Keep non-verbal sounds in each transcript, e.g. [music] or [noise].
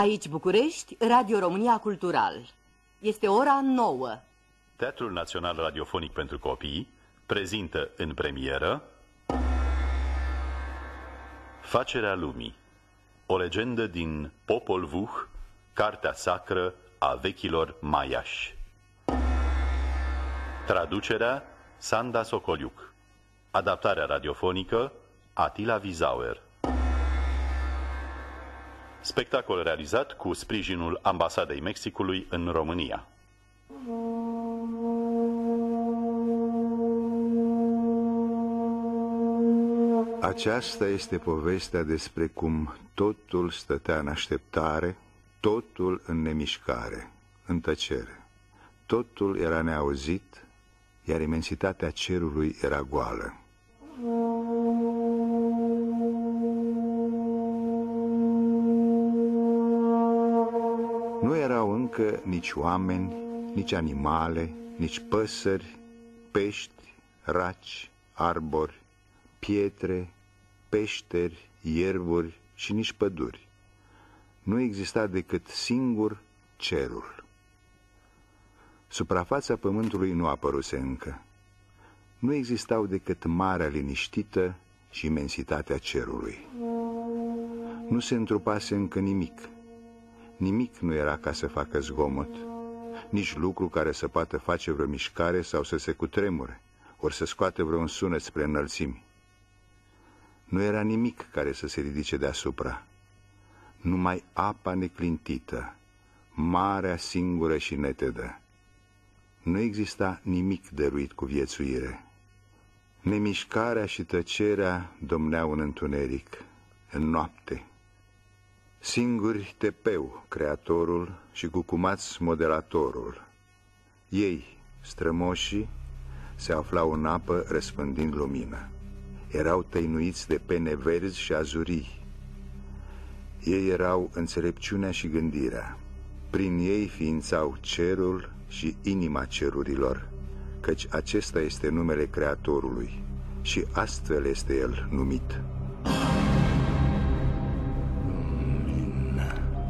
Aici București, Radio România Cultural. Este ora nouă. Teatrul Național Radiofonic pentru Copii prezintă în premieră Facerea Lumii, o legendă din Popol Vuh, cartea sacră a vechilor maiași. Traducerea Sanda Socoliuc. Adaptarea radiofonică Atila Vizauer. Spectacol realizat cu sprijinul Ambasadei Mexicului în România. Aceasta este povestea despre cum totul stătea în așteptare, totul în nemișcare, în tăcere. Totul era neauzit, iar imensitatea cerului era goală. Nu erau încă nici oameni, nici animale, nici păsări, pești, raci, arbori, pietre, peșteri, ierburi și nici păduri. Nu exista decât singur cerul. Suprafața pământului nu apăruse încă. Nu existau decât marea liniștită și imensitatea cerului. Nu se întrupase încă nimic. Nimic nu era ca să facă zgomot, nici lucru care să poată face vreo mișcare sau să se cutremure, ori să scoate vreun sunet spre înălțimi. Nu era nimic care să se ridice deasupra, numai apa neclintită, marea singură și netedă. Nu exista nimic dăruit cu viețuire. Nemișcarea și tăcerea domneau în întuneric, în noapte. Singuri Tepeu, creatorul, și Cucumaț, moderatorul. Ei, strămoșii, se aflau în apă răspândind lumină. Erau tăinuiți de pene verzi și azurii. Ei erau înțelepciunea și gândirea. Prin ei ființau cerul și inima cerurilor, căci acesta este numele Creatorului și astfel este el numit.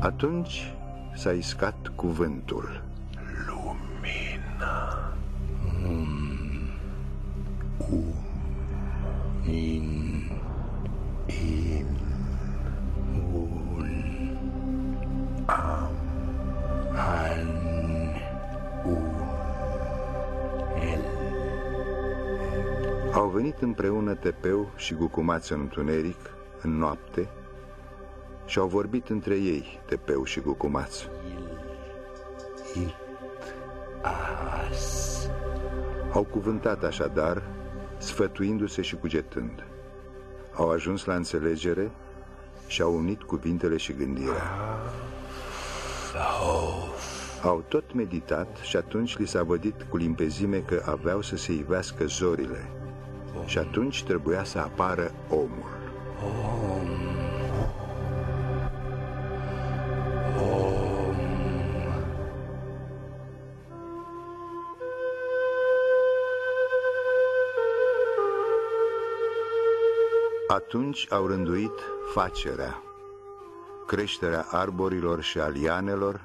Atunci s-a iscat cuvântul. Lumina. Um. Um. In. In. Un. Am. An. Un. El. Au venit împreună Tepeu și Gucumaț în întuneric, în noapte, și au vorbit între ei, Tepeu și Gucumaț. It. As. Au cuvântat așadar, sfătuindu-se și cugetând. Au ajuns la înțelegere și au unit cuvintele și gândirea. Au tot meditat și atunci li s-a vădit cu limpezime că aveau să se ivească zorile. Și atunci trebuia să apară omul. Atunci au rânduit facerea, creșterea arborilor și alianelor,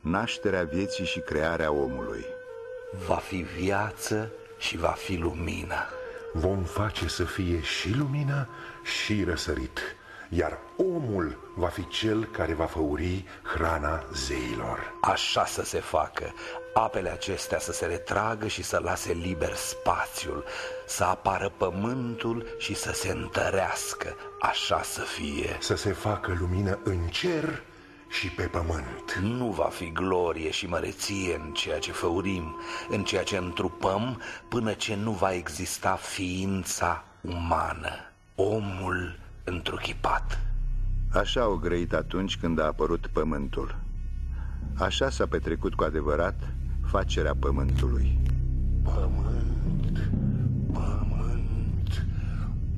nașterea vieții și crearea omului. Va fi viață și va fi lumină. Vom face să fie și lumină și răsărit, iar omul va fi cel care va făuri hrana zeilor. Așa să se facă, apele acestea să se retragă și să lase liber spațiul, să apară pământul și să se întărească, așa să fie. Să se facă lumină în cer și pe pământ. Nu va fi glorie și măreție în ceea ce făurim, în ceea ce întrupăm, până ce nu va exista ființa umană, omul întruchipat. Așa au grăit atunci când a apărut pământul. Așa s-a petrecut cu adevărat facerea pământului. Pământ, pământ,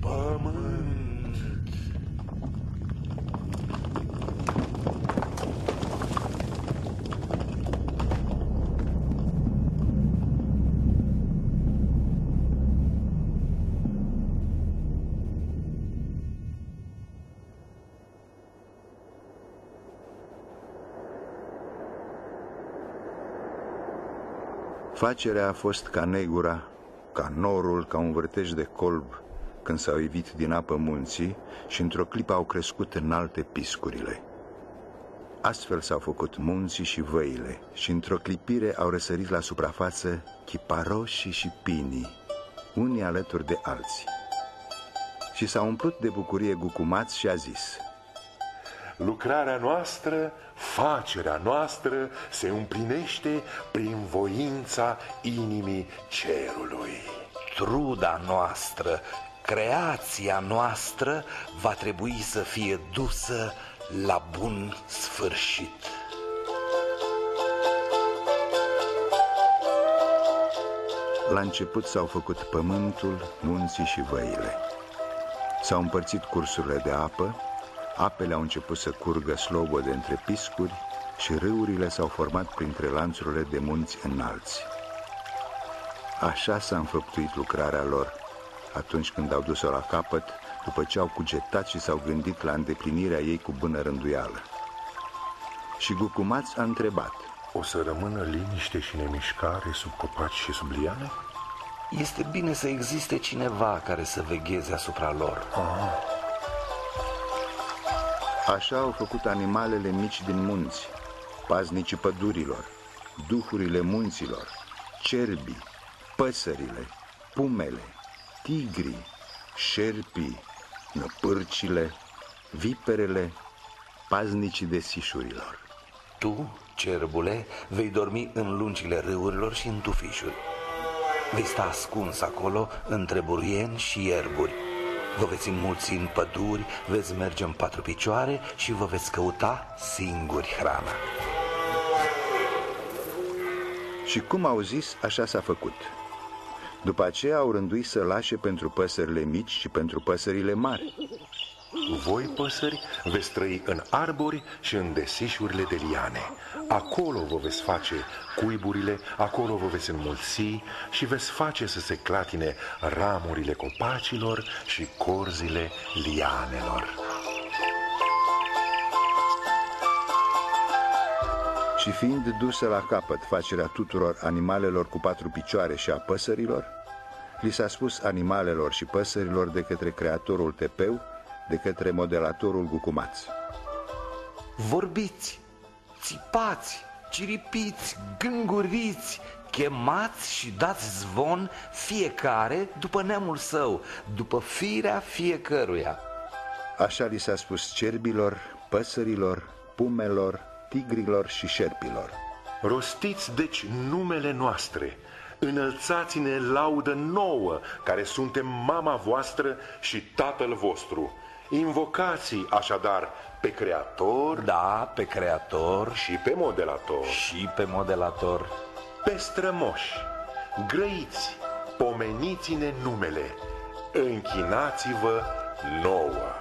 pământ. Facerea a fost ca negura, ca norul, ca un vârtej de colb, când s-au evit din apă munții și într-o clipă au crescut înalte piscurile. Astfel s-au făcut munții și văile și într-o clipire au răsărit la suprafață chiparoșii și pinii, unii alături de alții. Și s-a umplut de bucurie Gucumaț și a zis Lucrarea noastră, facerea noastră se împlinește prin voința inimii cerului. Truda noastră, creația noastră va trebui să fie dusă la bun sfârșit. La început s-au făcut pământul, munții și văile. S-au împărțit cursurile de apă, apele au început să curgă slobode între piscuri și râurile s-au format printre lanțurile de munți înalți. Așa s-a înfăptuit lucrarea lor atunci când au dus-o la capăt, după ce au cugetat și s-au gândit la îndeplinirea ei cu bună rânduială. Și Gucumaț a întrebat. O să rămână liniște și nemișcare sub copaci și sub liane? Este bine să existe cineva care să vegheze asupra lor. Aha. Așa au făcut animalele mici din munți, paznicii pădurilor, duhurile munților, cerbii, păsările, pumele, tigrii, șerpii, năpârcile, viperele, paznicii de sișurilor. Tu, cerbule, vei dormi în lungile râurilor și în tufișuri. Vei sta ascuns acolo între buruieni și ierburi. Vă veți înmulți în păduri, veți merge în patru picioare și vă veți căuta singuri hrana. Și cum au zis, așa s-a făcut. După aceea au rânduit să lașe pentru păsările mici și pentru păsările mari. Voi, păsări, veți trăi în arbori și în desișurile de liane. Acolo vă veți face cuiburile, acolo vă veți înmulți și veți face să se clatine ramurile copacilor și corzile lianelor. Și fiind dusă la capăt facerea tuturor animalelor cu patru picioare și a păsărilor, li s-a spus animalelor și păsărilor de către creatorul Tepeu, de către modelatorul Gucumaț. Vorbiți, țipați, ciripiți, gânguriți, chemați și dați zvon fiecare după neamul său, după firea fiecăruia. Așa li s-a spus cerbilor, păsărilor, pumelor, tigrilor și șerpilor. Rostiți deci numele noastre, înălțați-ne laudă nouă, care suntem mama voastră și tatăl vostru. Invocați așadar pe Creator, da, pe Creator. și pe modelator, și pe modelator, pe strămoși, grăiți, pomeniți-ne numele, închinați-vă nouă.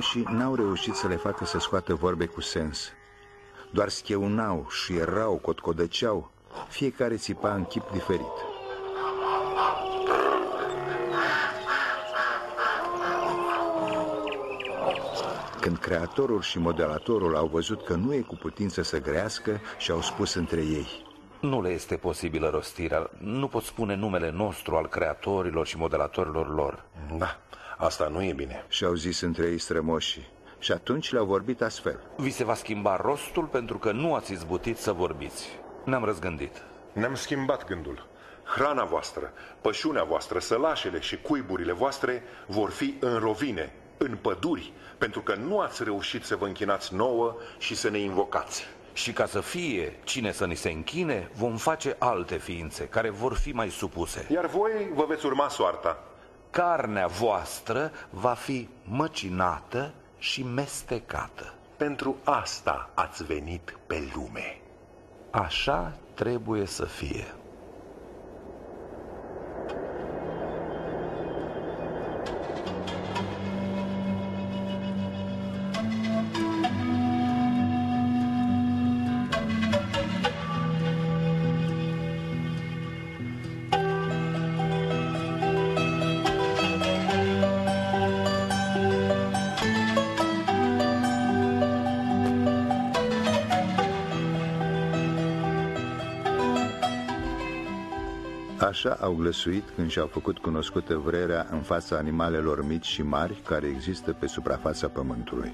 Strămoșii n-au reușit să le facă să scoată vorbe cu sens. Doar scheunau și erau, cotcodăceau, fiecare țipa în chip diferit. Când creatorul și modelatorul au văzut că nu e cu putință să grească și au spus între ei Nu le este posibilă rostirea, nu pot spune numele nostru al creatorilor și modelatorilor lor Da, Asta nu e bine. Și-au zis între ei strămoșii. Și atunci le-au vorbit astfel. Vi se va schimba rostul pentru că nu ați izbutit să vorbiți. Ne-am răzgândit. Ne-am schimbat gândul. Hrana voastră, pășunea voastră, sălașele și cuiburile voastre vor fi în rovine, în păduri, pentru că nu ați reușit să vă închinați nouă și să ne invocați. Și ca să fie cine să ni se închine, vom face alte ființe care vor fi mai supuse. Iar voi vă veți urma soarta carnea voastră va fi măcinată și mestecată. Pentru asta ați venit pe lume. Așa trebuie să fie. Au glăsuit când și-au făcut cunoscută vrerea în fața animalelor mici și mari care există pe suprafața pământului.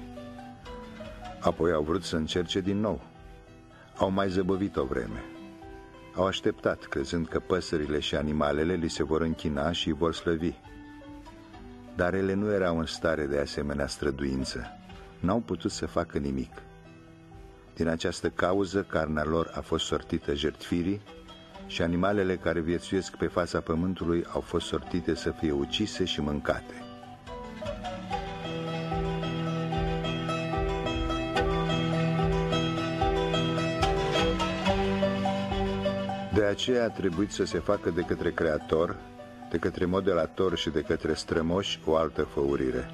Apoi au vrut să încerce din nou. Au mai zăbăvit o vreme. Au așteptat, crezând că păsările și animalele li se vor închina și vor slăvi. Dar ele nu erau în stare de asemenea străduință. N-au putut să facă nimic. Din această cauză, carnea lor a fost sortită jertfirii și animalele care viețuiesc pe fața pământului au fost sortite să fie ucise și mâncate. De aceea a trebuit să se facă de către creator, de către modelator și de către strămoși o altă făurire.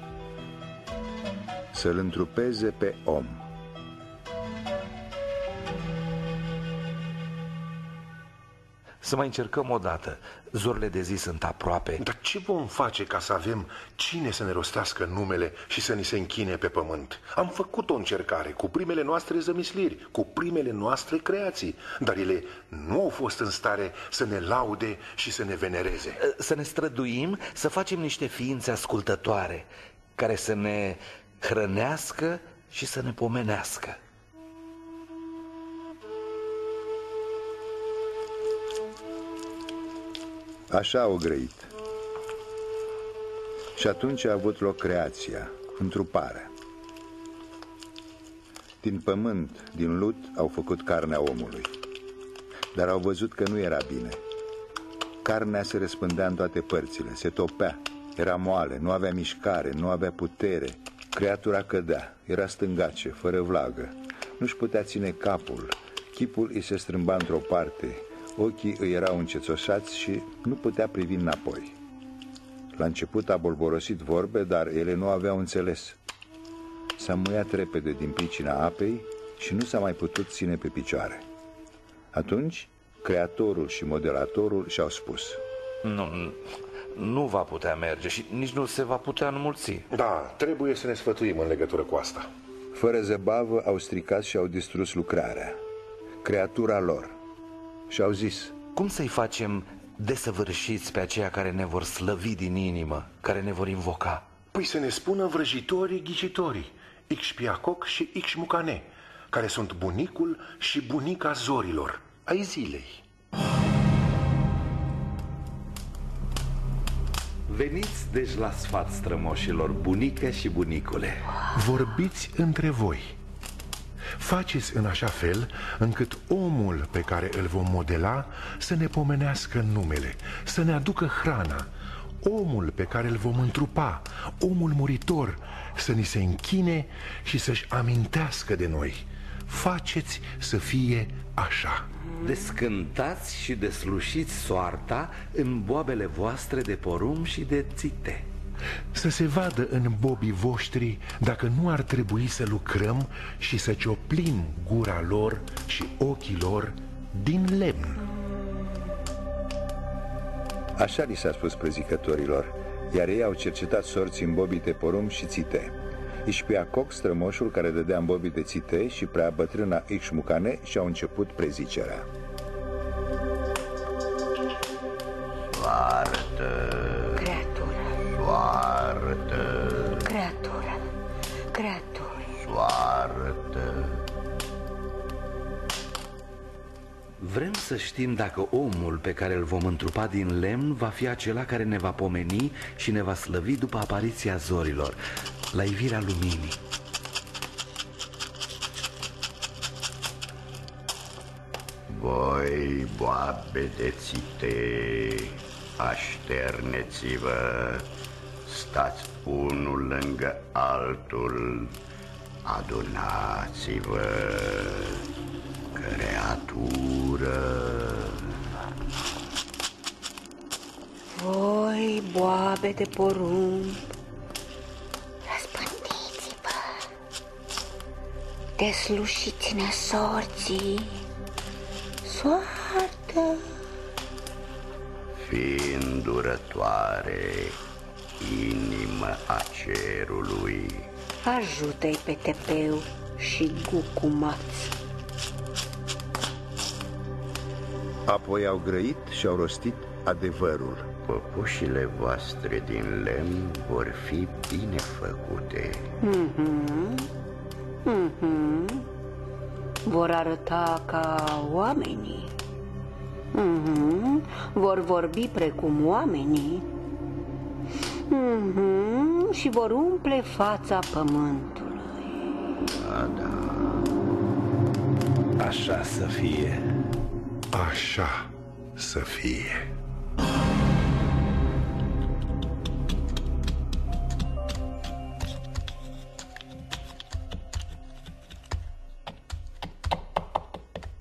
Să-l întrupeze pe om – Să mai încercăm o dată. Zorile de zi sunt aproape. Dar ce vom face ca să avem cine să ne rostească numele și să ni se închine pe pământ? Am făcut o încercare cu primele noastre zămisliri, cu primele noastre creații, dar ele nu au fost în stare să ne laude și să ne venereze. Să ne străduim, să facem niște ființe ascultătoare, care să ne hrănească și să ne pomenească. Așa au grăit. Și atunci a avut loc creația, întruparea. Din pământ, din lut, au făcut carnea omului. Dar au văzut că nu era bine. Carnea se răspândea în toate părțile, se topea, era moale, nu avea mișcare, nu avea putere. Creatura cădea, era stângace, fără vlagă. Nu-și putea ține capul, chipul îi se strâmba într-o parte, Ochii îi erau încețoșați și nu putea privi înapoi. La început a bolborosit vorbe, dar ele nu aveau înțeles. S-a muiat repede din pricina apei și nu s-a mai putut ține pe picioare. Atunci, creatorul și modelatorul și-au spus Nu, nu va putea merge și nici nu se va putea înmulți. Da, trebuie să ne sfătuim în legătură cu asta. Fără zăbavă au stricat și au distrus lucrarea. Creatura lor, și au zis Cum să-i facem desăvârșiți pe aceia care ne vor slăvi din inimă, care ne vor invoca? Păi să ne spună vrăjitorii ghicitorii, Ixpiacoc și Ixmucane, care sunt bunicul și bunica zorilor, ai zilei. Veniți deci la sfat strămoșilor, bunică și bunicule Vorbiți între voi Faceți în așa fel încât omul pe care îl vom modela să ne pomenească numele, să ne aducă hrana, omul pe care îl vom întrupa, omul muritor, să ni se închine și să-și amintească de noi. Faceți să fie așa. Descântați și deslușiți soarta în boabele voastre de porum și de țite să se vadă în bobii voștri dacă nu ar trebui să lucrăm și să cioplim gura lor și ochii lor din lemn. Așa li s-a spus prezicătorilor, iar ei au cercetat sorți în bobii de porum și țite. Coc, strămoșul care dădea în bobii de țite și prea bătrâna Ixmucane și-au început prezicerea. Soartă Soartă. Creatură. Creatură. Soartă. Vrem să știm dacă omul pe care îl vom întrupa din lemn va fi acela care ne va pomeni și ne va slăvi după apariția zorilor, la ivirea luminii. Voi, boabe de țite, așterneți-vă stați unul lângă altul, adunați-vă, creatură. Voi, boabe de porumb, răspândiți-vă, deslușiți-ne sorții, soartă. Fiind durătoare, inimă a cerului. Ajută-i pe tepeu și gucumaț. Apoi au grăit și au rostit adevărul. Păpușile voastre din lemn vor fi bine făcute. Vor arăta ca oamenii. Mhm. Vor vorbi precum oamenii. Mhm. Și vor umple fața pământului. Da, da. Așa să fie. Așa să fie.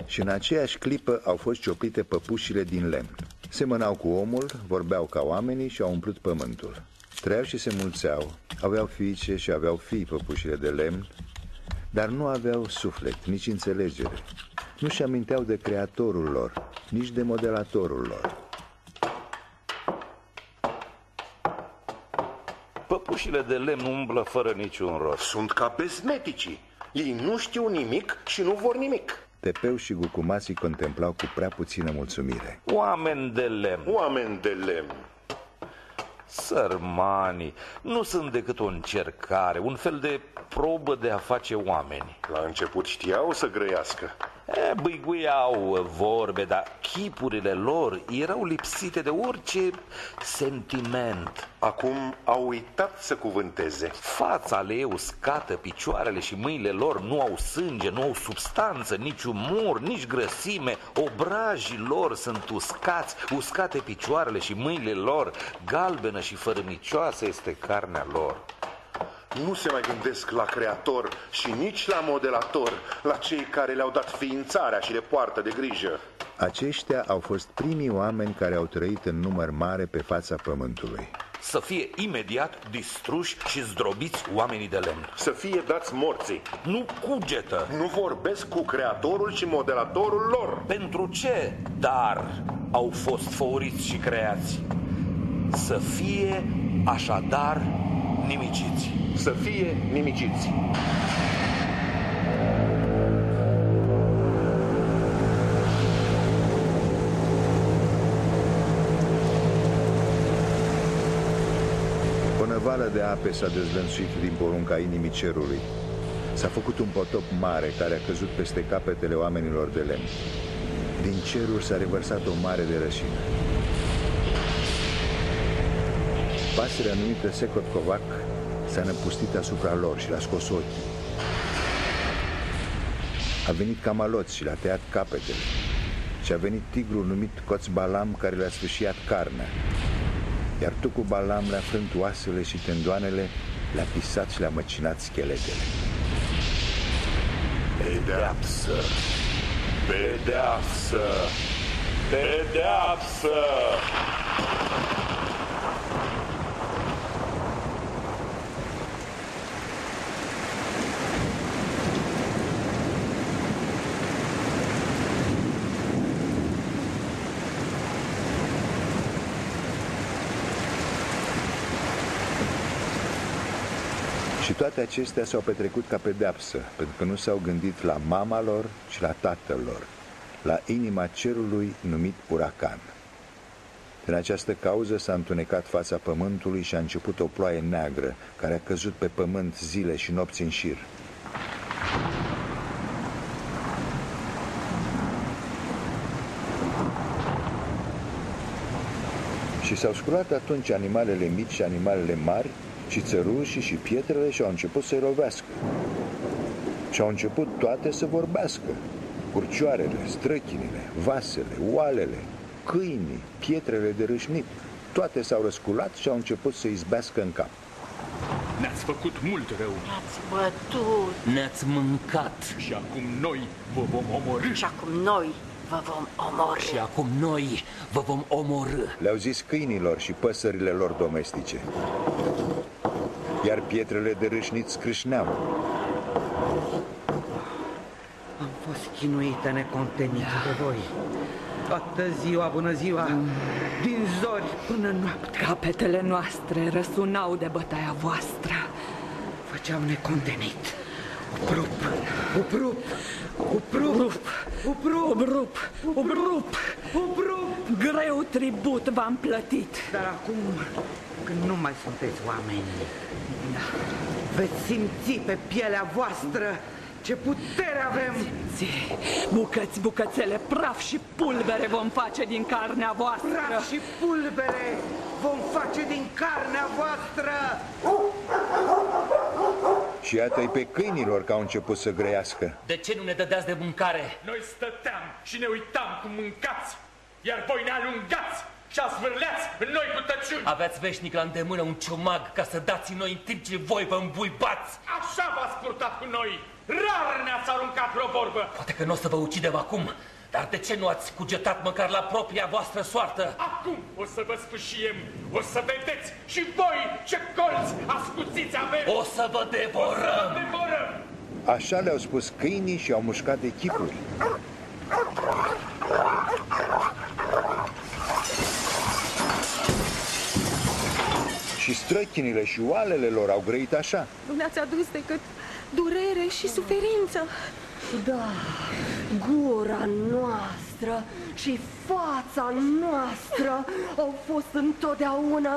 Și în aceeași clipă au fost cioplite păpușile din lemn. Semănau cu omul, vorbeau ca oamenii și au umplut pământul. Trăiau și se mulțeau, aveau fiice și aveau fii păpușile de lemn, dar nu aveau suflet, nici înțelegere. Nu și aminteau de creatorul lor, nici de modelatorul lor. Păpușile de lemn umblă fără niciun rost. Sunt ca bezmeticii. Ei nu știu nimic și nu vor nimic. Tepeu și gucumații contemplau cu prea puțină mulțumire. Oameni de lemn, Oameni de lemn. Sărmani, nu sunt decât o încercare, un fel de probă de a face oameni. La început știau să grăiască. E, băiguiau vorbe, dar chipurile lor erau lipsite de orice sentiment. Acum au uitat să cuvânteze. Fața le e uscată, picioarele și mâinile lor nu au sânge, nu au substanță, nici umor, nici grăsime. Obrajii lor sunt uscați, uscate picioarele și mâinile lor, galbenă și fărâmicioasă este carnea lor. Nu se mai gândesc la creator și nici la modelator, la cei care le-au dat ființarea și le poartă de grijă. Aceștia au fost primii oameni care au trăit în număr mare pe fața pământului. Să fie imediat distruși și zdrobiți oamenii de lemn. Să fie dați morții. Nu cugetă. Nu vorbesc cu creatorul și modelatorul lor. Pentru ce dar au fost făuriți și creați? Să fie așadar nimiciți. Să fie nimiciți. O năvală de ape s-a dezlănțuit din porunca inimii cerului. S-a făcut un potop mare care a căzut peste capetele oamenilor de lemn. Din ceruri s-a revărsat o mare de rășină. Pasărea numită Secot Covac s-a năpustit asupra lor și l-a scos ochii. A venit Camalot și le-a tăiat capetele. Și a venit tigrul numit Coț Balam care le-a sfâșiat carnea. Iar tu cu Balam le-a frânt oasele și tendoanele, le-a pisat și le-a măcinat scheletele. Pedeapsă. Pedeapsă. Pedeapsă. Toate acestea s-au petrecut ca pedeapsă, pentru că nu s-au gândit la mama lor și la tatăl lor, la inima cerului numit Uracan. Din această cauză s-a întunecat fața pământului și a început o ploaie neagră, care a căzut pe pământ zile și nopți în șir. Și s-au sculat atunci animalele mici și animalele mari, și țărușii și pietrele și au început să-i lovească. Și au început toate să vorbească. Curcioarele, străchinile, vasele, oalele, câinii, pietrele de râșnit, toate s-au răsculat și au început să izbească în cap. Ne-ați făcut mult rău Ați bătut Ne-ați mâncat și acum noi vă vom omorâ. și acum noi vă vom omori. și acum noi vă vom omorâ. Le-au zis câinilor și păsările lor domestice. Iar pietrele de râșnit scrâșneau. Am fost chinuită necontenită de voi. Toată ziua, bună ziua, din zori până noapte. Capetele noastre răsunau de bătaia voastră. Făceam necontenit. Uprup, uprup, uprup, uprup, Obrup, obrup, uprup. Greu tribut v-am plătit. Dar acum, când nu mai sunteți oameni, veți simți pe pielea voastră ce putere avem! Simți, bucăți, bucățele, praf și pulbere vom face din carnea voastră. Praf și pulbere vom face din carnea voastră! Și iată-i pe câinilor că au început să grăiască. De ce nu ne dădeați de mâncare? Noi stăteam și ne uitam cum mâncați, iar voi ne alungați și asvârleați în noi cu tăciuni. Aveați veșnic la îndemână un ciomag ca să dați în noi în timp ce voi vă îmbuibați. Așa v-ați purtat cu noi. Rar ne-ați aruncat vreo vorbă. Poate că nu o să vă ucidem acum, dar de ce nu ați cugetat măcar la propria voastră soartă? Acum o să vă sfâșiem, o să vedeți și voi ce colți ascuțiți avem. O să vă devorăm! O să vă devorăm! Așa le-au spus câinii și au mușcat de chipuri. Și străchinile și oalele lor au grăit așa. Nu ne-ați adus decât durere și suferință. Da, gura noastră și fața noastră au fost întotdeauna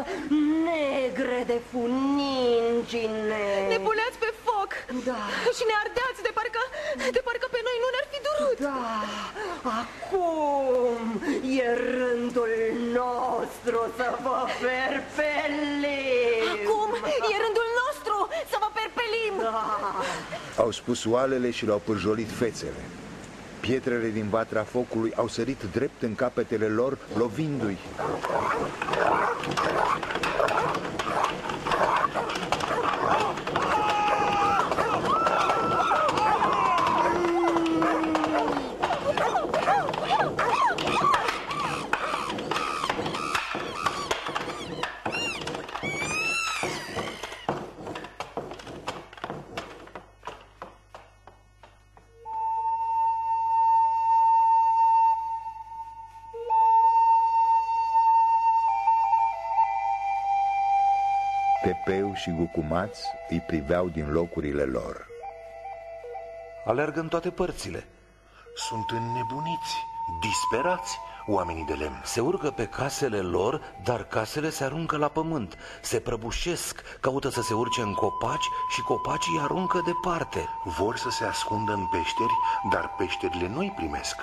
negre de funingine. Ne puneați pe foc da. și ne ardeați de parcă, de parcă pe noi nu ne-ar fi durut. Da, acum e rândul nostru să vă perpelim. Acum e rândul nostru să vă perpelim. Da. Au spus oalele și le-au pârjolit fețele. Pietrele din vatra focului au sărit drept în capetele lor, lovindu-i. Și Gucumaț îi priveau din locurile lor. Alergă în toate părțile. Sunt înnebuniți, disperați oamenii de lemn. Se urcă pe casele lor, dar casele se aruncă la pământ. Se prăbușesc, caută să se urce în copaci și copacii îi aruncă departe. Vor să se ascundă în peșteri, dar peșterile nu-i primesc.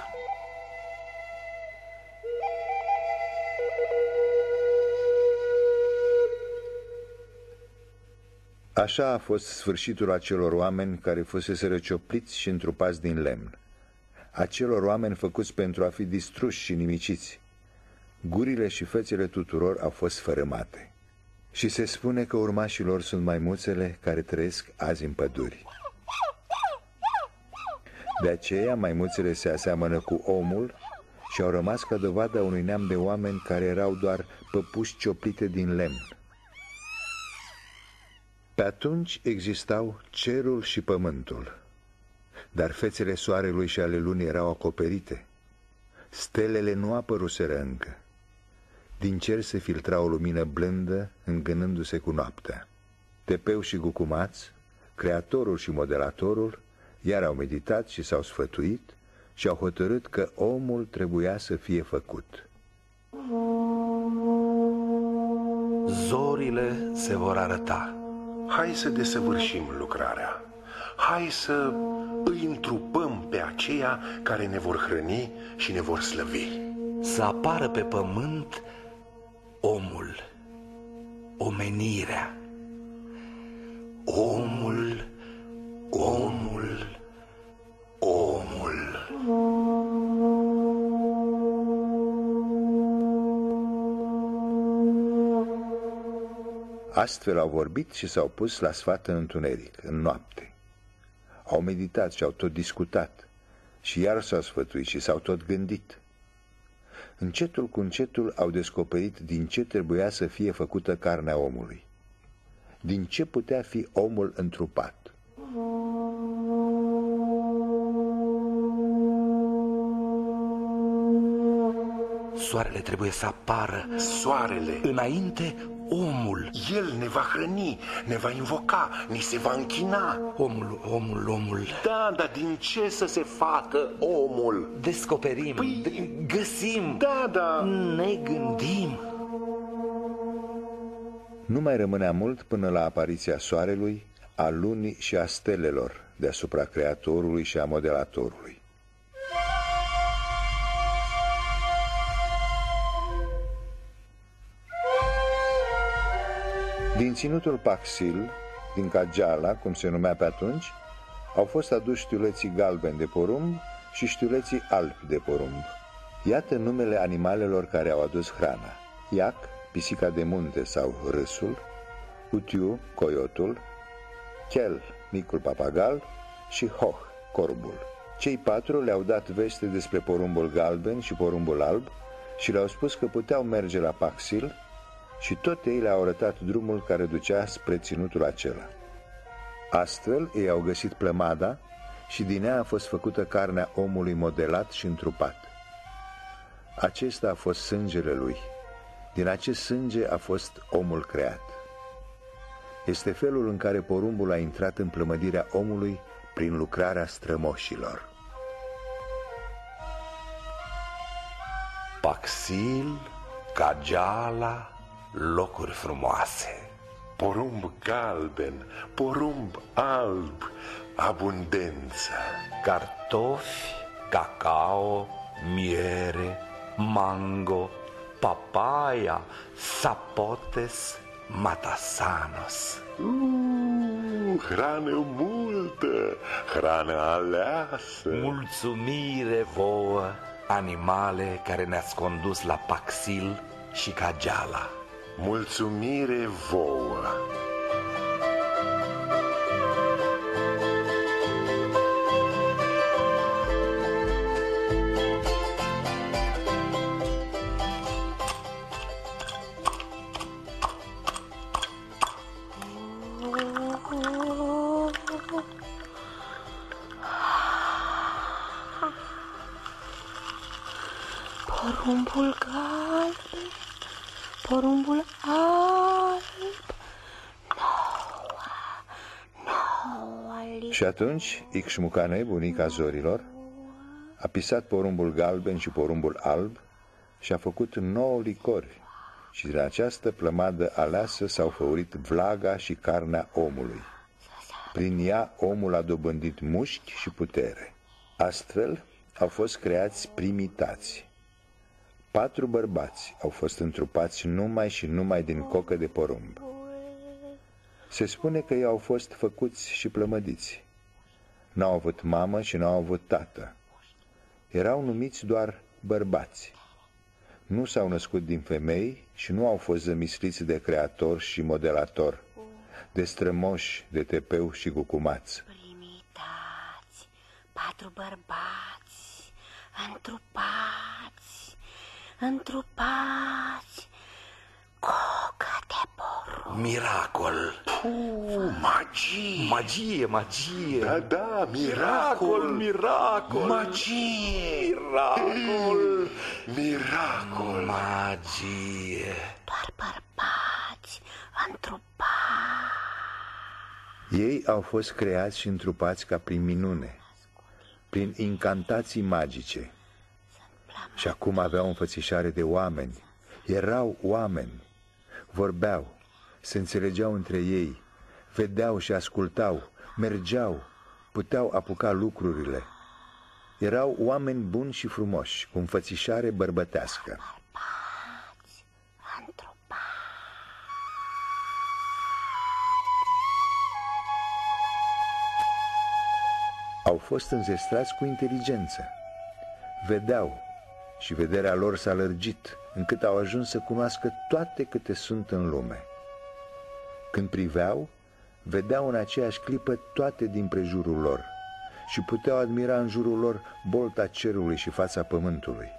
Așa a fost sfârșitul acelor oameni care fusese răciopliți și întrupați din lemn. Acelor oameni făcuți pentru a fi distruși și nimiciți. Gurile și fețele tuturor au fost fărâmate. Și se spune că urmașii lor sunt maimuțele care trăiesc azi în păduri. De aceea maimuțele se aseamănă cu omul și au rămas ca dovadă unui neam de oameni care erau doar păpuși cioplite din lemn. Pe atunci existau cerul și pământul, dar fețele soarelui și ale lunii erau acoperite. Stelele nu apăruseră încă. Din cer se filtra o lumină blândă, îngânându-se cu noaptea. Tepeu și Gucumaț, creatorul și modelatorul, iar au meditat și s-au sfătuit și au hotărât că omul trebuia să fie făcut. Zorile se vor arăta. Hai să desăvârșim lucrarea. Hai să îi întrupăm pe aceia care ne vor hrăni și ne vor slăvi. Să apară pe pământ omul, omenirea. Omul, omul, omul. Astfel au vorbit și s-au pus la sfat în întuneric, în noapte. Au meditat și au tot discutat și iar s-au sfătuit și s-au tot gândit. Încetul cu încetul au descoperit din ce trebuia să fie făcută carnea omului. Din ce putea fi omul întrupat. Soarele trebuie să apară. Soarele. Înainte, omul. El ne va hrăni, ne va invoca, ni se va închina. Omul, omul, omul. Da, dar din ce să se facă omul? Descoperim, Păi- găsim, Da, da. ne gândim. Nu mai rămânea mult până la apariția soarelui, a lunii și a stelelor deasupra creatorului și a modelatorului. Din ținutul Paxil, din Caggiala, cum se numea pe atunci, au fost aduși știuleții galbeni de porumb și știuleții albi de porumb. Iată numele animalelor care au adus hrana. Iac, pisica de munte sau râsul, Utiu, coiotul, Chel, micul papagal și Hoh, corbul. Cei patru le-au dat veste despre porumbul galben și porumbul alb și le-au spus că puteau merge la Paxil și tot ei le-au arătat drumul care ducea spre ținutul acela. Astfel ei au găsit plămada și din ea a fost făcută carnea omului modelat și întrupat. Acesta a fost sângele lui. Din acest sânge a fost omul creat. Este felul în care porumbul a intrat în plămădirea omului prin lucrarea strămoșilor. Paxil, Cagiala, locuri frumoase. Porumb galben, porumb alb, abundență. Cartofi, cacao, miere, mango, papaya, sapotes, matasanos. Uh, hrană multă, hrană aleasă. Mulțumire vouă, animale care ne-ați condus la Paxil și Cagiala. Mulțumire vouă. Și atunci, Ixmucane, bunica zorilor, a pisat porumbul galben și porumbul alb și a făcut nouă licori și din această plămadă aleasă s-au făurit vlaga și carnea omului. Prin ea omul a dobândit mușchi și putere. Astfel au fost creați primitați. Patru bărbați au fost întrupați numai și numai din cocă de porumb. Se spune că ei au fost făcuți și plămădiți. N-au avut mamă și n-au avut tată. Erau numiți doar bărbați. Nu s-au născut din femei și nu au fost zămisliți de creator și modelator, de strămoși, de tepeu și cucumați. Limitați, patru bărbați, întrupați, întrupați, cocă de porumb. Miracol! Uh, magie! Magie, magie! Da, da, miracol! miracol! Magie! Miracol! Miracol! Magie! Doar bărbați, întrupați. Ei au fost creați și întrupați ca prin minune, prin incantații magice. Și acum aveau înfățișare de oameni. Erau oameni. Vorbeau, se înțelegeau între ei, vedeau și ascultau, mergeau, puteau apuca lucrurile. Erau oameni buni și frumoși, cu înfățișare bărbătească. Au fost înzestrați cu inteligență. Vedeau și vederea lor s-a lărgit, încât au ajuns să cunoască toate câte sunt în lume. Când priveau, vedeau în aceeași clipă toate din prejurul lor și puteau admira în jurul lor bolta cerului și fața pământului.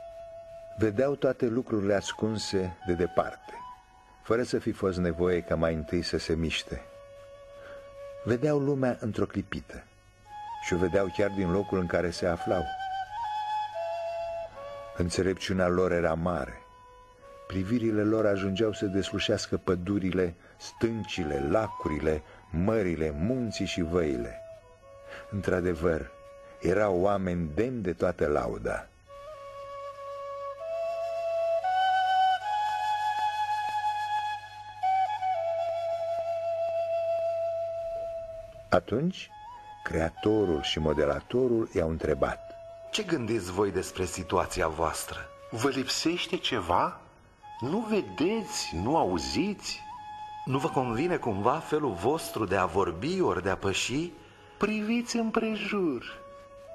Vedeau toate lucrurile ascunse de departe, fără să fi fost nevoie ca mai întâi să se miște. Vedeau lumea într-o clipită și o vedeau chiar din locul în care se aflau. Înțelepciunea lor era mare. Privirile lor ajungeau să deslușească pădurile, stâncile, lacurile, mările, munții și văile. Într-adevăr, erau oameni demni de toată lauda. Atunci, creatorul și modelatorul i-au întrebat. Ce gândiți voi despre situația voastră? Vă lipsește ceva? Nu vedeți, nu auziți? Nu vă convine cumva felul vostru de a vorbi ori de a păși? Priviți împrejur.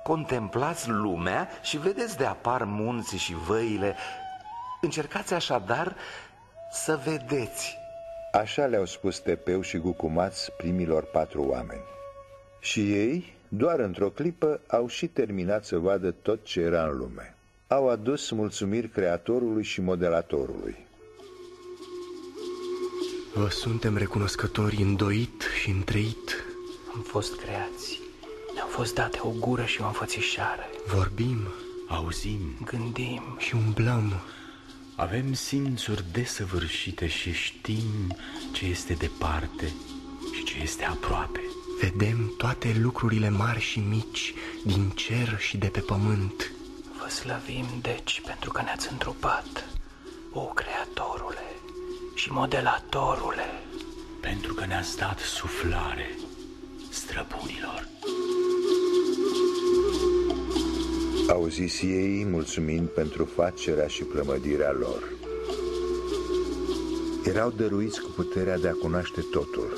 Contemplați lumea și vedeți de apar munții și văile. Încercați așadar să vedeți. Așa le-au spus Tepeu și Gucumaț primilor patru oameni. Și ei, doar într-o clipă, au și terminat să vadă tot ce era în lume. Au adus mulțumiri creatorului și modelatorului. Vă suntem recunoscători îndoit și întreit. Am fost creați. Ne-au fost date o gură și o înfățișare. Vorbim, auzim, gândim și umblăm. Avem simțuri desăvârșite și știm ce este departe și ce este aproape. Vedem toate lucrurile mari și mici din cer și de pe pământ. Vă slăvim, deci, pentru că ne-ați întrupat, o Creatorule și Modelatorule. Pentru că ne-ați dat suflare, străbunilor. Au zis ei, mulțumind pentru facerea și plămădirea lor. Erau dăruiți cu puterea de a cunoaște totul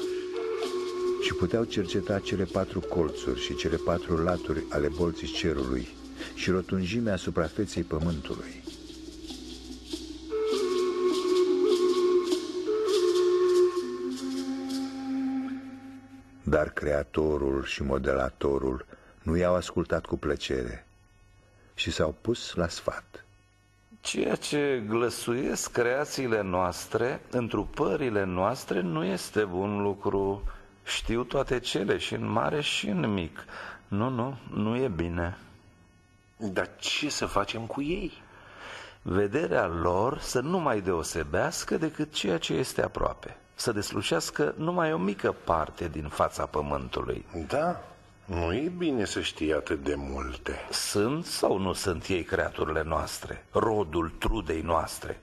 și puteau cerceta cele patru colțuri și cele patru laturi ale bolții cerului și rotunjimea suprafeței pământului. Dar creatorul și modelatorul nu i-au ascultat cu plăcere și s-au pus la sfat. Ceea ce glăsuiesc creațiile noastre, întrupările noastre, nu este un lucru. Știu toate cele, și în mare și în mic. Nu, nu, nu e bine. Dar ce să facem cu ei? Vederea lor să nu mai deosebească decât ceea ce este aproape. Să deslușească numai o mică parte din fața pământului. Da, nu e bine să știi atât de multe. Sunt sau nu sunt ei creaturile noastre, rodul trudei noastre?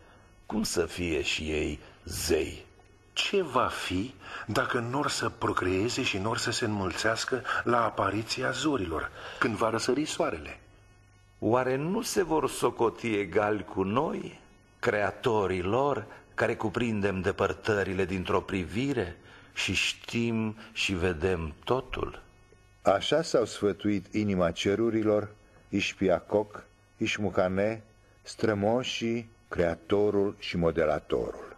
Cum să fie și ei zei? Ce va fi dacă nor să procreeze și nor să se înmulțească la apariția zorilor, când va răsări soarele? Oare nu se vor socoti egali cu noi, creatorii lor, care cuprindem depărtările dintr-o privire și știm și vedem totul? Așa s-au sfătuit inima cerurilor, Ișpiacoc, Ișmucane, strămoșii, creatorul și modelatorul.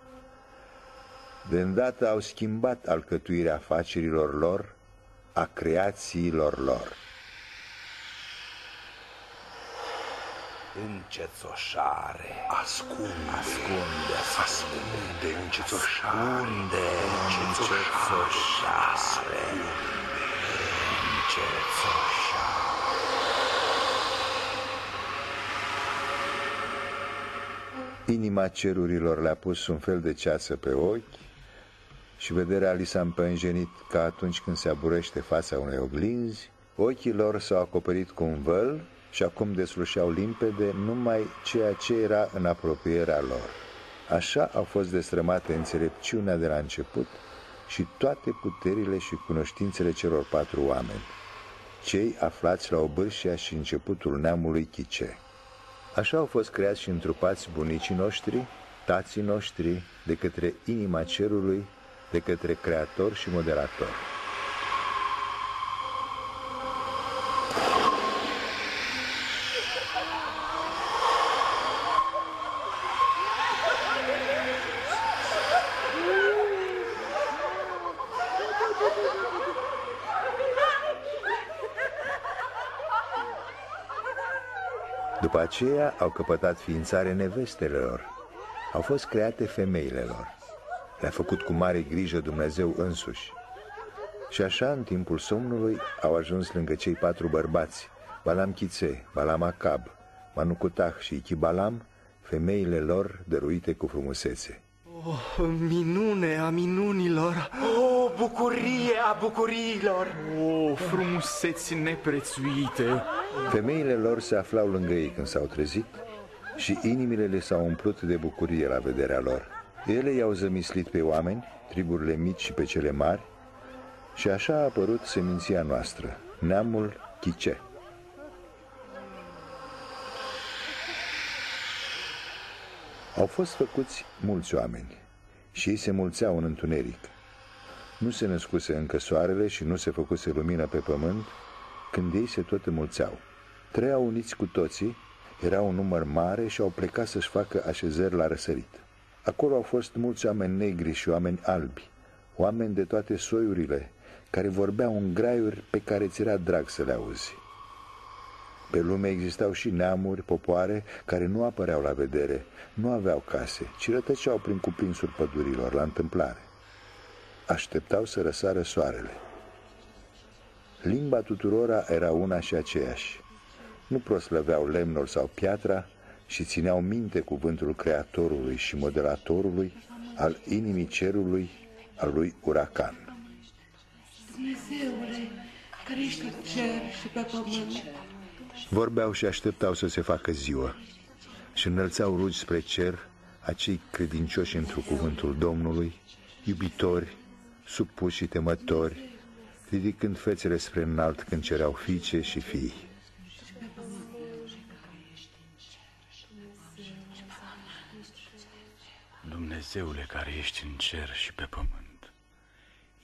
De îndată au schimbat alcătuirea afacerilor lor, a creațiilor lor. Încețoșare. Ascunde. Ascunde. Ascunde. Încețoșare Ascunde. Încețoșare. Inima cerurilor le-a pus un fel de ceață pe ochi și vederea li s-a împânjenit ca atunci când se aburește fața unei oglinzi, ochii lor s-au acoperit cu un văl și acum deslușeau limpede numai ceea ce era în apropierea lor. Așa au fost destrămate înțelepciunea de la început și toate puterile și cunoștințele celor patru oameni, cei aflați la obârșia și începutul neamului Chice. Așa au fost creați și întrupați bunicii noștri, tații noștri, de către inima cerului, de către creator și moderator. Aceea au căpătat ființare nevestele lor. Au fost create femeile lor. Le-a făcut cu mare grijă Dumnezeu însuși. Și așa, în timpul somnului, au ajuns lângă cei patru bărbați, Balam Chițe, Balam Acab, Manucutah și Ichibalam, femeile lor dăruite cu frumusețe. Oh, minune a minunilor! O, bucurie a bucuriilor! O, frumuseți neprețuite! Femeile lor se aflau lângă ei când s-au trezit și inimile le s-au umplut de bucurie la vederea lor. Ele i-au zămislit pe oameni, triburile mici și pe cele mari, și așa a apărut seminția noastră, neamul Chice. Au fost făcuți mulți oameni și ei se mulțeau în întuneric. Nu se născuse încă soarele și nu se făcuse lumină pe pământ când ei se tot înmulțeau. Trăiau uniți cu toții, erau un număr mare și au plecat să-și facă așezări la răsărit. Acolo au fost mulți oameni negri și oameni albi, oameni de toate soiurile, care vorbeau în graiuri pe care ți era drag să le auzi. Pe lume existau și neamuri, popoare, care nu apăreau la vedere, nu aveau case, ci rătăceau prin cuprinsul pădurilor la întâmplare. Așteptau să răsară soarele. Limba tuturora era una și aceeași. Nu proslăveau lemnul sau piatra și țineau minte cuvântul Creatorului și Modelatorului, al inimii cerului, al lui Uracan. Dumnezeule, care ești în cer și pe pământ, Vorbeau și așteptau să se facă ziua și înălțau rugi spre cer acei credincioși într cuvântul Domnului, iubitori, supuși și temători, ridicând fețele spre înalt când cereau fiice și fii. Dumnezeule care ești în cer și pe pământ,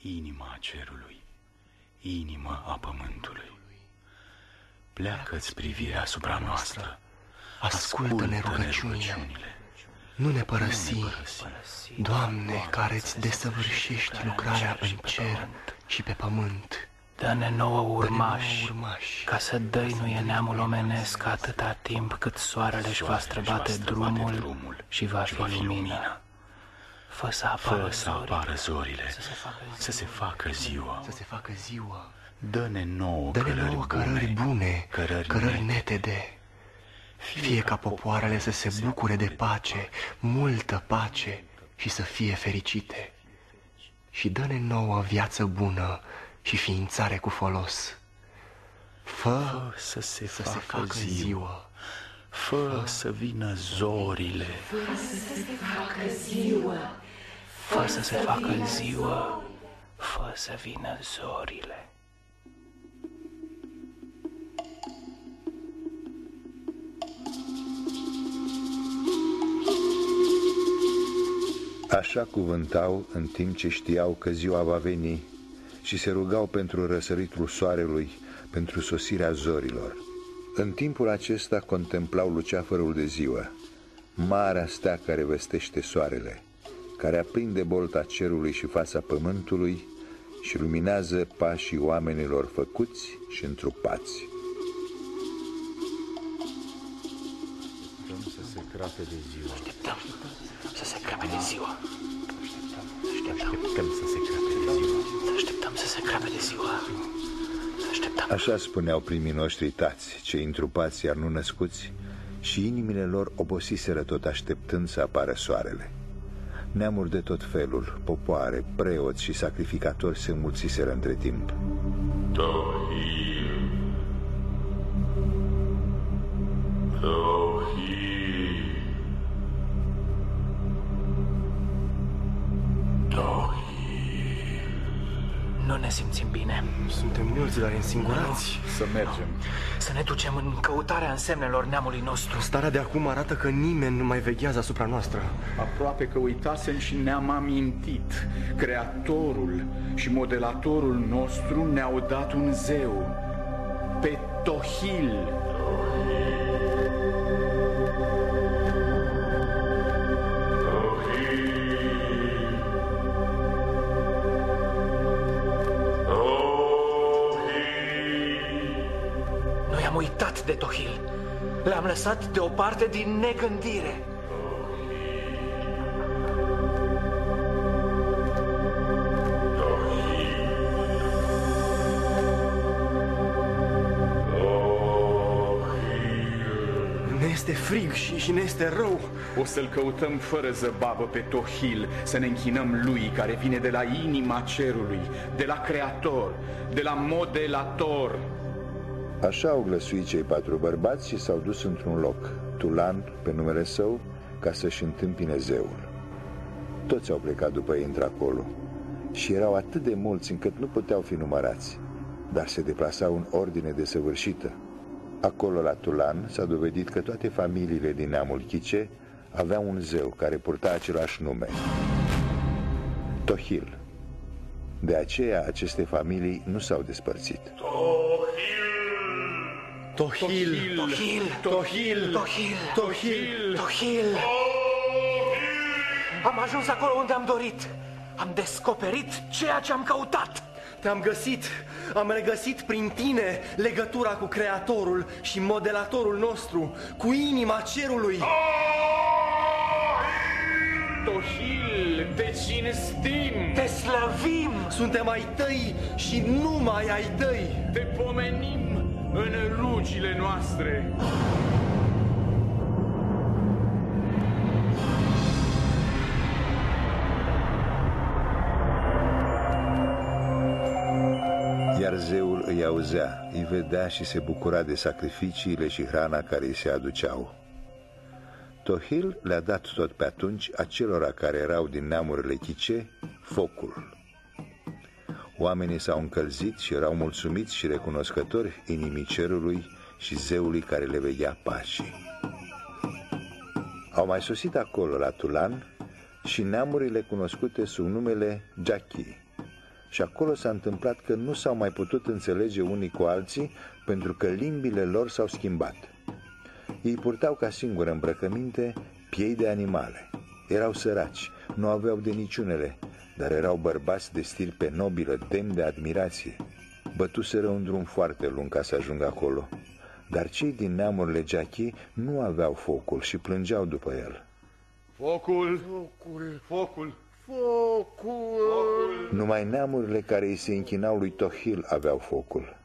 inima cerului, inima a pământului, pleacă-ți privirea asupra noastră, Ascultă-ne rugăciunile. Nu ne părăsi, Doamne, care îți desăvârșești lucrarea în cer și pe pământ. Dă-ne nouă urmași, ca să dăinuie neamul omenesc atâta timp cât soarele își va străbate drumul și va fi lumină. Fă să apară, Fă să apară zorile, să se facă ziua. Să se facă ziua. Dă-ne nouă Dă-ne cărări nouă cărări bune, cărări, cărări netede. Fie ca popoarele să se bucure de pace, multă pace și să fie fericite. Și dă-ne nouă viață bună și ființare cu folos. Fă să se să facă se facă ziua. ziua. Fă să vină zorile, fără să se facă ziua, Fă să se facă ziua, fă să vină zorile. Așa cuvântau în timp ce știau că ziua va veni și se rugau pentru răsăritul soarelui, pentru sosirea zorilor. În timpul acesta contemplau luceafărul de ziua, marea stea care vestește soarele, care aprinde bolta cerului și fața pământului și luminează pașii oamenilor făcuți și întrupați. să se crape de ziua. Așteptăm să se crape de ziua. Așteptăm să se crape de ziua. Așteptăm să se crape de ziua. Așteptăm. Așa spuneau primii noștri tați, cei întrupați iar nu născuți, și inimile lor obosiseră tot așteptând să apară soarele. Neamuri de tot felul, popoare, preoți și sacrificatori se mulțiseră între timp. Tohil. Tohil. Nu ne simțim bine. Suntem mulți, dar însingurați. Să mergem. Să ne ducem în căutarea însemnelor neamului nostru. Starea de acum arată că nimeni nu mai veghează asupra noastră. Aproape că uitasem și ne-am amintit. Creatorul și modelatorul nostru ne-au dat un zeu. Pe Tohil. Noi de Tohil. L-am lăsat deoparte din negândire. Ne este este frig și, și ne este rău. O să-l căutăm fără zăbavă pe Tohil, să ne închinăm lui care vine de la inima cerului, de la Creator, de la modelator. Așa au glăsuit cei patru bărbați și s-au dus într-un loc, Tulan pe numele său, ca să-și întâmpine zeul. Toți au plecat după ei într-acolo și erau atât de mulți încât nu puteau fi numărați, dar se deplasau în ordine desăvârșită. Acolo, la Tulan, s-a dovedit că toate familiile din neamul Chice aveau un zeu care purta același nume, Tohil. De aceea, aceste familii nu s-au despărțit. Tohil! Tohil! Tohil! Tohil! Tohil! Tohil! Am ajuns acolo unde am dorit. Am descoperit ceea ce am căutat. Te-am găsit, am regăsit prin tine legătura cu Creatorul și modelatorul nostru, cu inima cerului. Tohil, te cinstim, Te slăvim! Suntem ai tăi și numai ai tăi. te pomenim în rugile noastre. Iar zeul îi auzea, îi vedea și se bucura de sacrificiile și hrana care îi se aduceau. Tohil le-a dat tot pe atunci acelora care erau din neamurile chice focul. Oamenii s-au încălzit și erau mulțumiți și recunoscători inimii cerului și zeului care le veghea pașii. Au mai sosit acolo, la Tulan, și neamurile cunoscute sub numele Jackie. Și acolo s-a întâmplat că nu s-au mai putut înțelege unii cu alții pentru că limbile lor s-au schimbat. Ei purtau ca singură îmbrăcăminte piei de animale. Erau săraci, nu aveau de niciunele, dar erau bărbați de stil penobilă, demn de admirație. Bătuseră un drum foarte lung ca să ajungă acolo, dar cei din neamurile Jackie nu aveau focul și plângeau după el. Focul, Focul, focul, focul. Numai neamurile care îi se închinau lui Tohil aveau focul.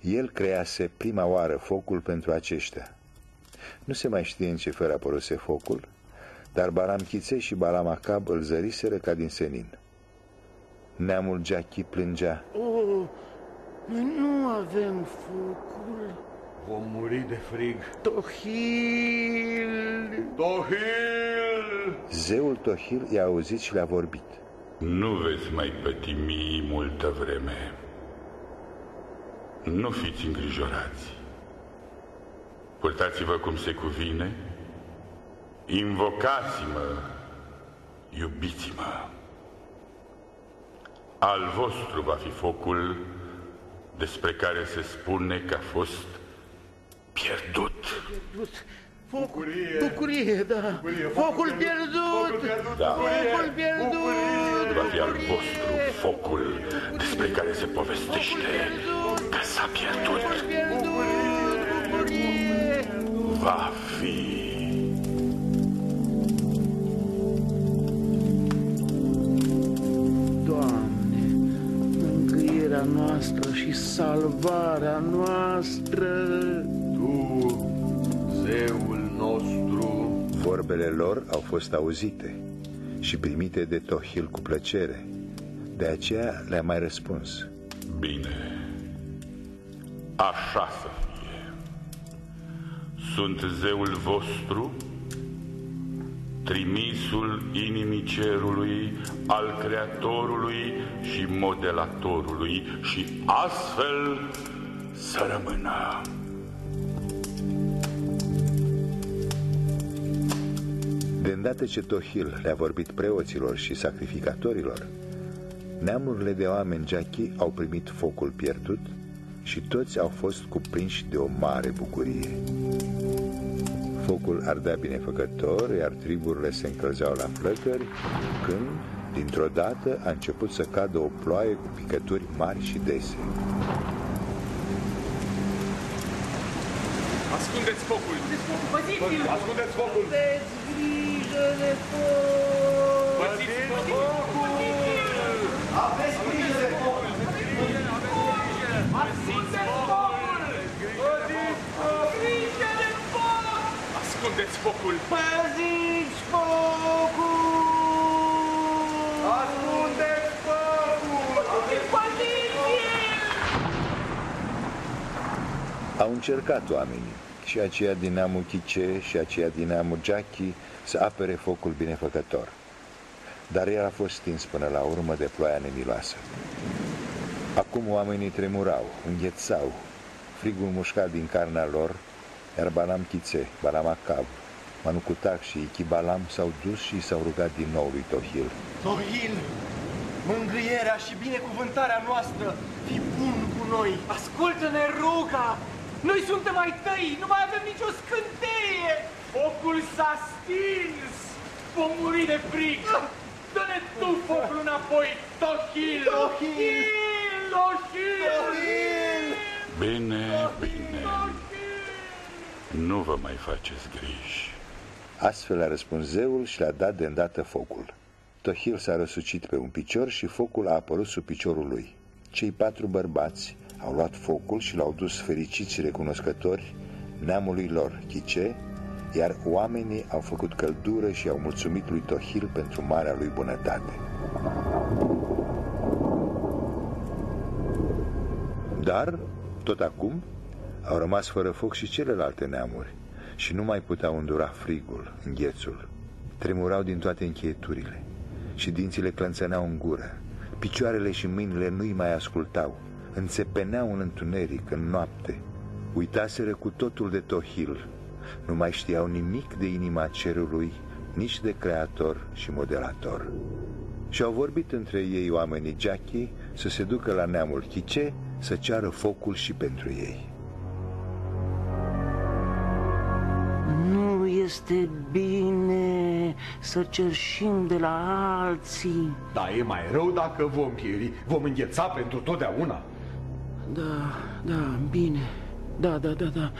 El crease prima oară focul pentru aceștia. Nu se mai știe în ce fel apăruse focul, dar Balam Chiței și Balam Acab îl zăriseră ca din senin. Neamul Jackie plângea. Oh, noi nu avem focul. vom muri de frig. Tohil! Tohil! Zeul Tohil i-a auzit și le-a vorbit. Nu veți mai pătimi multă vreme. Nu fiți îngrijorați. Purtați-vă cum se cuvine, invocați-mă, iubiți-mă. Al vostru va fi focul despre care se spune că a fost pierdut. Focul, bucurie, bucurie da. Bucurie, focul, pierdut! Focul pierdut! Da. Focul pierdut! Va fi al vostru focul despre care se povestește că s-a pierdut. Focul pierdut! Bucurie! Va fi. Mângâierea noastră și salvarea noastră! Tu, zeul nostru, Vorbele lor au fost auzite și primite de Tohil cu plăcere. De aceea le-a mai răspuns. Bine. Așa să fie. Sunt zeul vostru, trimisul inimii cerului, al creatorului și modelatorului și astfel să rămână. De îndată ce Tohil le-a vorbit preoților și sacrificatorilor, neamurile de oameni Jackie au primit focul pierdut și toți au fost cuprinși de o mare bucurie. Focul ardea binefăcător, iar triburile se încălzeau la flăcări, când, dintr-o dată, a început să cadă o ploaie cu picături mari și dese. Ascundeți focul! Ascundeți focul! Aveți grijă de foc! Păziți focul! Aveți grijă de foc! Ascundeți focul! Grijă de foc! focul! Păziți focul! Ascundeți focul! Au încercat oamenii, și aceia din neamul Chice și aceia din neamul Jackie, să apere focul binefăcător. Dar el a fost stins până la urmă de ploaia nemiloasă. Acum oamenii tremurau, înghețau, frigul mușca din carnea lor, iar Balam Chițe, Balam Acab, Manucutac și Ichibalam s-au dus și s-au rugat din nou lui Tohil. Tohil, mângâierea și binecuvântarea noastră, fi bun cu noi. Ascultă-ne, ruga! Noi suntem ai tăi, nu mai avem nicio scânteie! Focul s-a stins! Vom muri de frig! Dă-ne tu focul înapoi, Tohil! Tohil! Tohil! Tohil! Bine, bine. Nu vă mai faceți griji. Astfel a răspuns zeul și le-a dat de îndată focul. Tohil s-a răsucit pe un picior și focul a apărut sub piciorul lui. Cei patru bărbați au luat focul și l-au dus fericiți și recunoscători neamului lor, Chice, iar oamenii au făcut căldură și au mulțumit lui Tohil pentru marea lui bunătate. Dar, tot acum, au rămas fără foc și celelalte neamuri și nu mai puteau îndura frigul, înghețul. Tremurau din toate încheieturile și dințile clănțăneau în gură. Picioarele și mâinile nu-i mai ascultau, înțepeneau în întuneric, în noapte. Uitaseră cu totul de Tohil, nu mai știau nimic de inima cerului, nici de creator și modelator. Și au vorbit între ei oamenii Jackie să se ducă la neamul Chice să ceară focul și pentru ei. Este bine să cerșim de la alții. Da, e mai rău dacă vom pieri, vom îngheța pentru totdeauna. Da, da, bine. Da, da, da, da.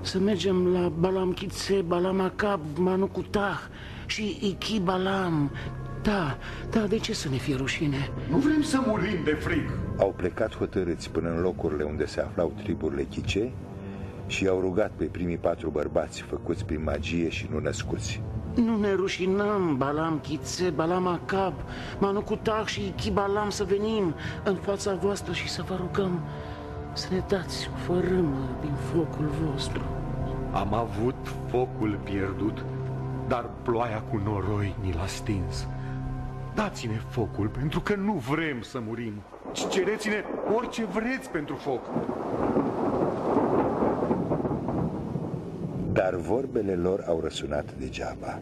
Să mergem la Balam Chițe, Balam Acab, Manucutah și Ichi Balam. Da, da, de ce să ne fie rușine? Nu vrem să murim de frig. Au plecat hotărâți până în locurile unde se aflau triburile Chice și i-au rugat pe primii patru bărbați făcuți prin magie și nu născuți. Nu ne rușinăm, Balam Chițe, Balam Acab, Manucutah și Ichi Balam să venim în fața voastră și să vă rugăm să ne dați o fărâmă din focul vostru. Am avut focul pierdut, dar ploaia cu noroi ni l-a stins. Dați-ne focul, pentru că nu vrem să murim. Și cereți-ne orice vreți pentru foc. Dar vorbele lor au răsunat degeaba.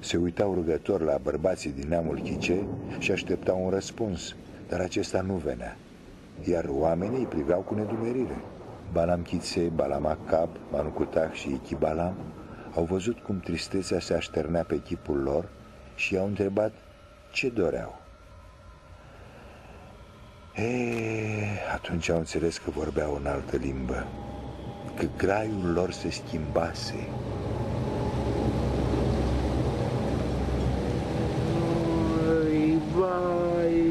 Se uitau rugător la bărbații din neamul Chice și așteptau un răspuns, dar acesta nu venea. Iar oamenii îi priveau cu nedumerire. Balam Chițe, Balam Acab, Manucutac și Ichibalam au văzut cum tristețea se așternea pe chipul lor și i-au întrebat ce doreau. E, atunci au înțeles că vorbeau în altă limbă, că graiul lor se schimbase. Vai, vai,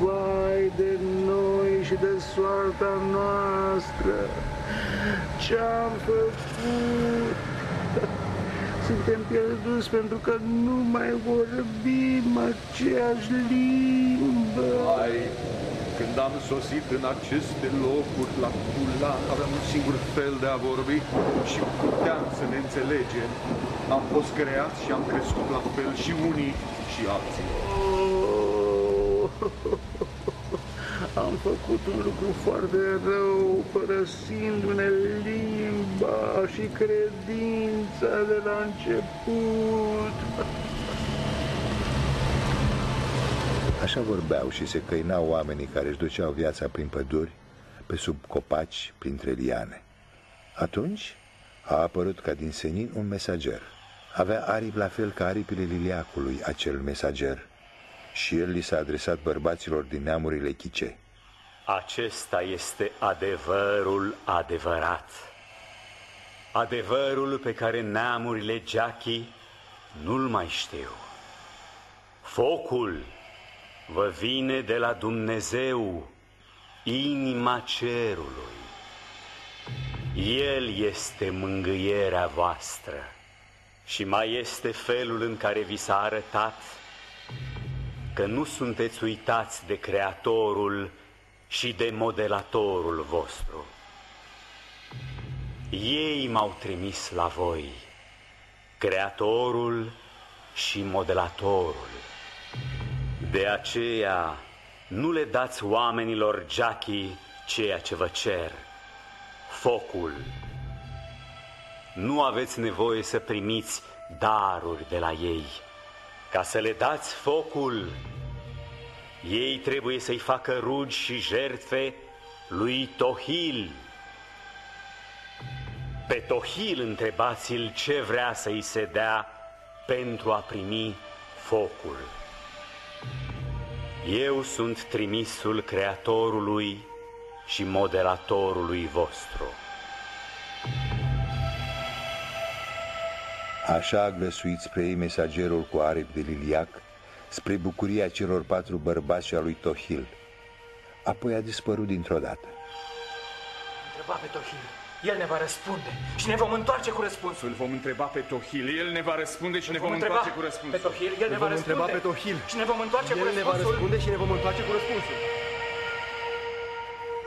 vai de noi și de soarta noastră. Ce-am făcut? [laughs] Suntem pierduți pentru că nu mai vorbim aceeași limbă. Ai, când am sosit în aceste locuri la Tula, aveam un singur fel de a vorbi și puteam să ne înțelegem. Am fost creați și am crescut la fel și unii și alții. Oh, [laughs] am făcut un lucru foarte rău, părăsindu-ne limba și credința de la început. Așa vorbeau și se căinau oamenii care își duceau viața prin păduri, pe sub copaci, printre liane. Atunci a apărut ca din senin un mesager. Avea aripi la fel ca aripile liliacului, acel mesager. Și el li s-a adresat bărbaților din neamurile chice. Acesta este adevărul adevărat. Adevărul pe care neamurile Jackie nu-l mai știu. Focul vă vine de la Dumnezeu, inima cerului. El este mângâierea voastră. Și mai este felul în care vi s-a arătat că nu sunteți uitați de Creatorul și de modelatorul vostru. Ei m-au trimis la voi, Creatorul și modelatorul. De aceea, nu le dați oamenilor Jackie ceea ce vă cer, focul. Nu aveți nevoie să primiți daruri de la ei. Ca să le dați focul, ei trebuie să-i facă rugi și jertfe lui Tohil. Pe Tohil întrebați-l ce vrea să-i se dea pentru a primi focul. Eu sunt trimisul Creatorului și modelatorului vostru. Așa a glăsuit spre ei mesagerul cu aripi de liliac, spre bucuria celor patru bărbați și a lui Tohil. Apoi a dispărut dintr-o dată. Întreba pe Tohil. El ne va răspunde și ne vom întoarce cu răspunsul. Îl vom întreba pe Tohil, el ne va răspunde și ne vom, întreba întoarce cu răspunsul. Pe Tohil, el ne va răspunde. întreba pe Tohil. Și ne vom întoarce el cu răspunsul. ne va răspunde și ne vom întoarce cu răspunsul.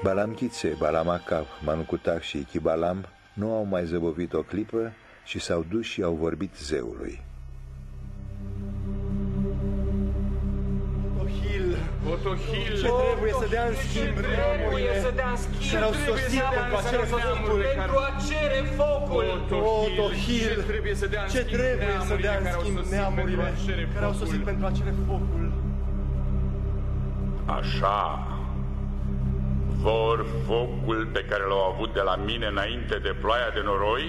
Balam Chitse, Balam Acab, Manucutac și Ichibalam nu au mai zăbovit o clipă și s-au dus și au vorbit zeului. Otohil, ce trebuie să dea în schimb Trebuie să dea în schimb. care au trebuie sosit să dea pentru a în cere schimb focul. Pentru a cere focul. O, Tohil, ce trebuie să dea în ce schimb trebuie să dea în neamurile care au schimb sosit neamurile pentru a cere care au focul? sosit pentru a cere focul. Așa, vor focul pe care l-au avut de la mine înainte de ploaia de noroi?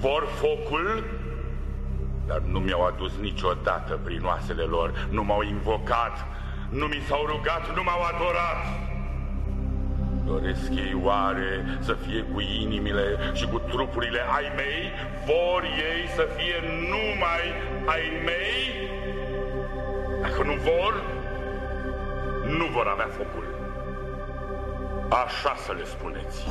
Vor focul? Dar nu mi-au adus niciodată prin oasele lor, nu m-au invocat, nu mi s-au rugat, nu m-au adorat. Doresc ei oare să fie cu inimile și cu trupurile ai mei? Vor ei să fie numai ai mei? Dacă nu vor, nu vor avea focul. Așa să le spuneți.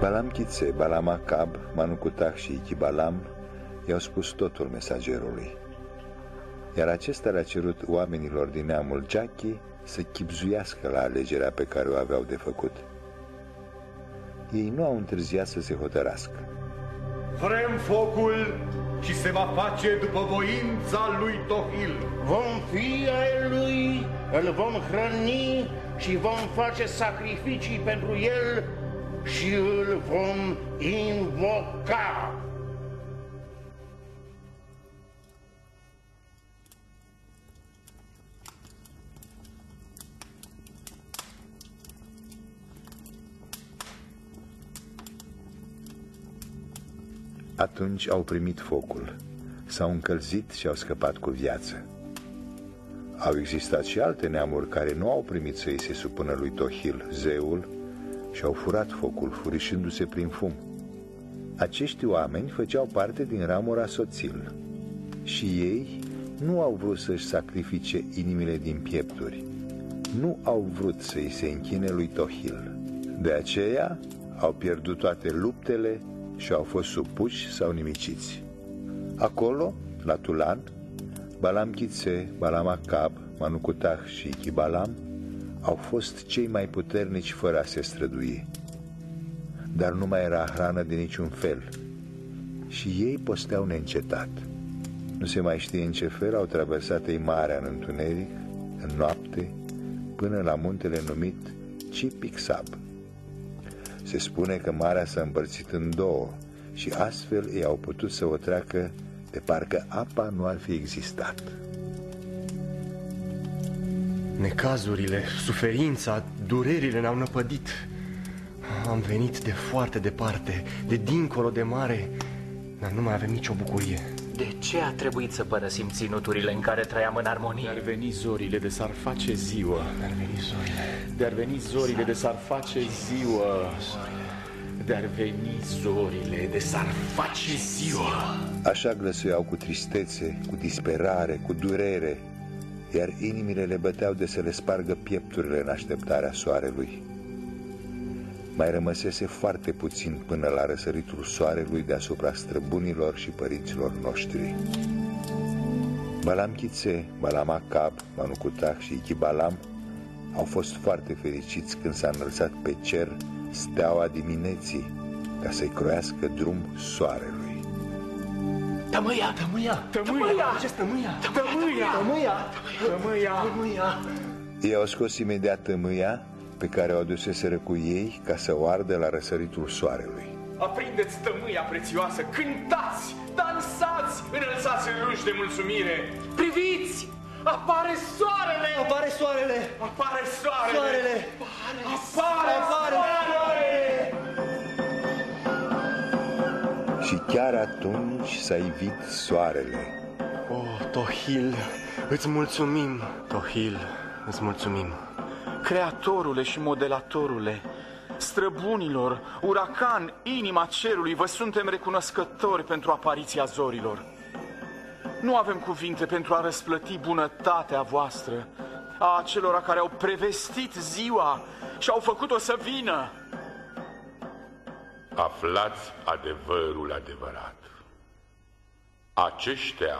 Balam Chitse, Balam Acab, Manucutac și Ichibalam i-au spus totul mesagerului. Iar acesta le-a cerut oamenilor din neamul Jackie să chipzuiască la alegerea pe care o aveau de făcut. Ei nu au întârziat să se hotărască. Vrem focul și se va face după voința lui Tohil. Vom fi ai lui, îl vom hrăni și vom face sacrificii pentru el și îl vom invoca. Atunci au primit focul, s-au încălzit și au scăpat cu viață. Au existat și alte neamuri care nu au primit să îi se supună lui Tohil, zeul, și au furat focul, furișându-se prin fum. Acești oameni făceau parte din ramura Soțil și ei nu au vrut să-și sacrifice inimile din piepturi, nu au vrut să-i se închine lui Tohil. De aceea au pierdut toate luptele și au fost supuși sau nimiciți. Acolo, la Tulan, Balam Chitse, Balam Acab, Manucutah și Chibalam au fost cei mai puternici fără a se strădui. Dar nu mai era hrană de niciun fel și ei posteau neîncetat. Nu se mai știe în ce fel au traversat ei marea în întuneric, în noapte, până la muntele numit Cipixab. Se spune că marea s-a împărțit în două și astfel ei au putut să o treacă de parcă apa nu ar fi existat. Necazurile, suferința, durerile ne-au năpădit. Am venit de foarte departe, de dincolo de mare, dar nu mai avem nicio bucurie. De ce a trebuit să părăsim ținuturile în care trăiam în armonie? Dar veni zorile de s-ar face ziua. Dar veni zorile. Dar veni zorile de s-ar face ziua. Dar veni zorile de s-ar face ziua. Așa glăsuiau cu tristețe, cu disperare, cu durere, iar inimile le băteau de să le spargă piepturile în așteptarea soarelui. Mai rămăsese foarte puțin până la răsăritul soarelui deasupra străbunilor și părinților noștri. Balam Chițe, Balam Acab, Manucutah și Ichibalam au fost foarte fericiți când s-a înălțat pe cer steaua dimineții ca să-i croiască drum soarelui. Tămâia! Tămâia! Tămâia! Ce tămâia? Tămâia! Tămâia! Tămâia! Tămâia! Ei au scos imediat tămâia pe care o aduseseră cu ei ca să o ardă la răsăritul soarelui. Aprindeți tămâia prețioasă, cântați, dansați, înălțați râși de mulțumire. Priviți! Apare soarele! Apare soarele! Apare soarele! Soarele! Apare, Apare soarele! Și chiar atunci s-a ivit soarele. Oh, Tohil, îți mulțumim, Tohil, îți mulțumim. Creatorule și modelatorule, străbunilor, uracan, inima cerului, vă suntem recunoscători pentru apariția zorilor. Nu avem cuvinte pentru a răsplăti bunătatea voastră, a celor care au prevestit ziua și au făcut-o să vină. Aflați adevărul adevărat. Aceștia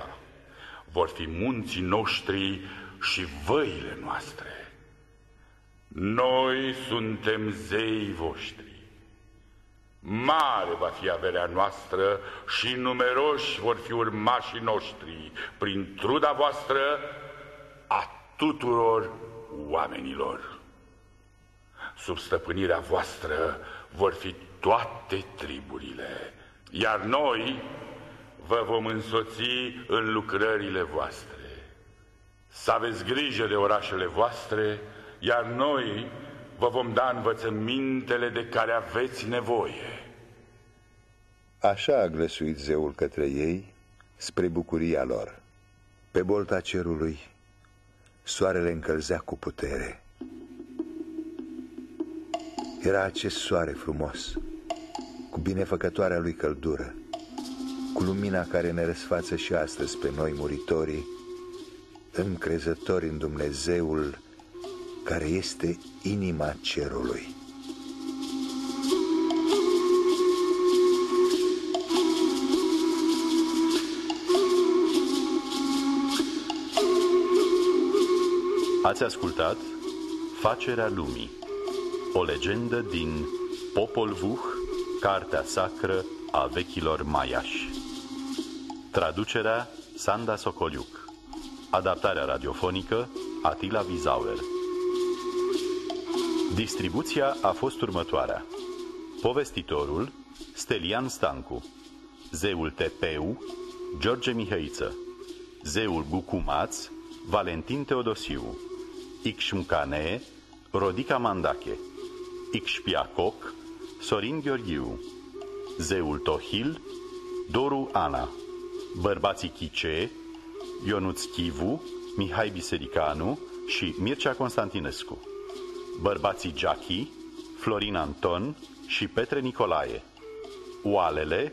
vor fi munții noștri și văile noastre. Noi suntem zei voștri. Mare va fi averea noastră și numeroși vor fi urmașii noștri prin truda voastră a tuturor oamenilor. Sub stăpânirea voastră vor fi toate triburile, iar noi vă vom însoți în lucrările voastre. Să aveți grijă de orașele voastre, iar noi vă vom da învățămintele de care aveți nevoie. Așa a glăsuit zeul către ei, spre bucuria lor. Pe bolta cerului, soarele încălzea cu putere. Era acest soare frumos, cu binefăcătoarea lui căldură, cu lumina care ne răsfață și astăzi pe noi muritorii, încrezători în Dumnezeul care este inima cerului. Ați ascultat Facerea Lumii, o legendă din Popol Vuh, cartea sacră a vechilor maiași. Traducerea Sanda Socoliuc. Adaptarea radiofonică Atila Vizauer. Distribuția a fost următoarea. Povestitorul Stelian Stancu. Zeul Tepeu George Mihăiță. Zeul Gucumaț Valentin Teodosiu. Ixmcane Rodica Mandache. Ixpiacoc Sorin Gheorghiu. Zeul Tohil Doru Ana. Bărbații Chice Ionuț Chivu Mihai Bisericanu și Mircea Constantinescu Bărbații Giachi Florin Anton și Petre Nicolae. Oalele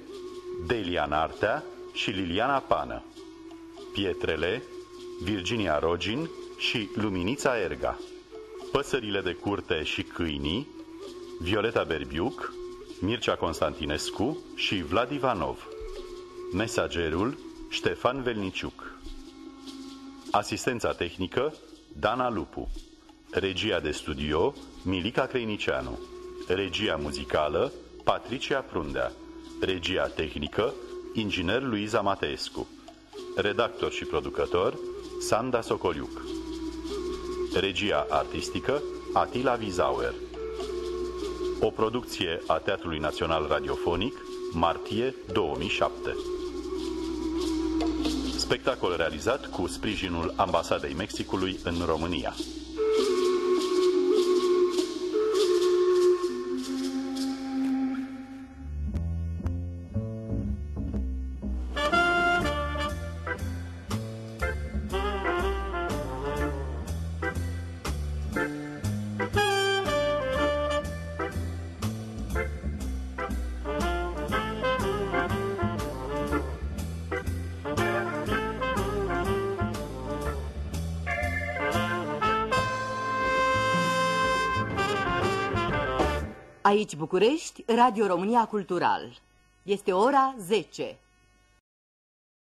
Delia Nartea și Liliana Pană. Pietrele Virginia Rogin și Luminița Erga. Păsările de curte și câinii Violeta Berbiuc Mircea Constantinescu și Vlad Ivanov. Mesagerul Ștefan Velniciuc. Asistența tehnică Dana Lupu Regia de studio Milica Creinicianu Regia muzicală Patricia Prundea. Regia tehnică Inginer Luiza Mateescu. Redactor și producător Sanda Socoliuc. Regia artistică Atila Vizauer. O producție a Teatrului Național Radiofonic Martie 2007 Spectacol realizat cu sprijinul Ambasadei Mexicului în România Aici București, Radio România Cultural. Este ora 10.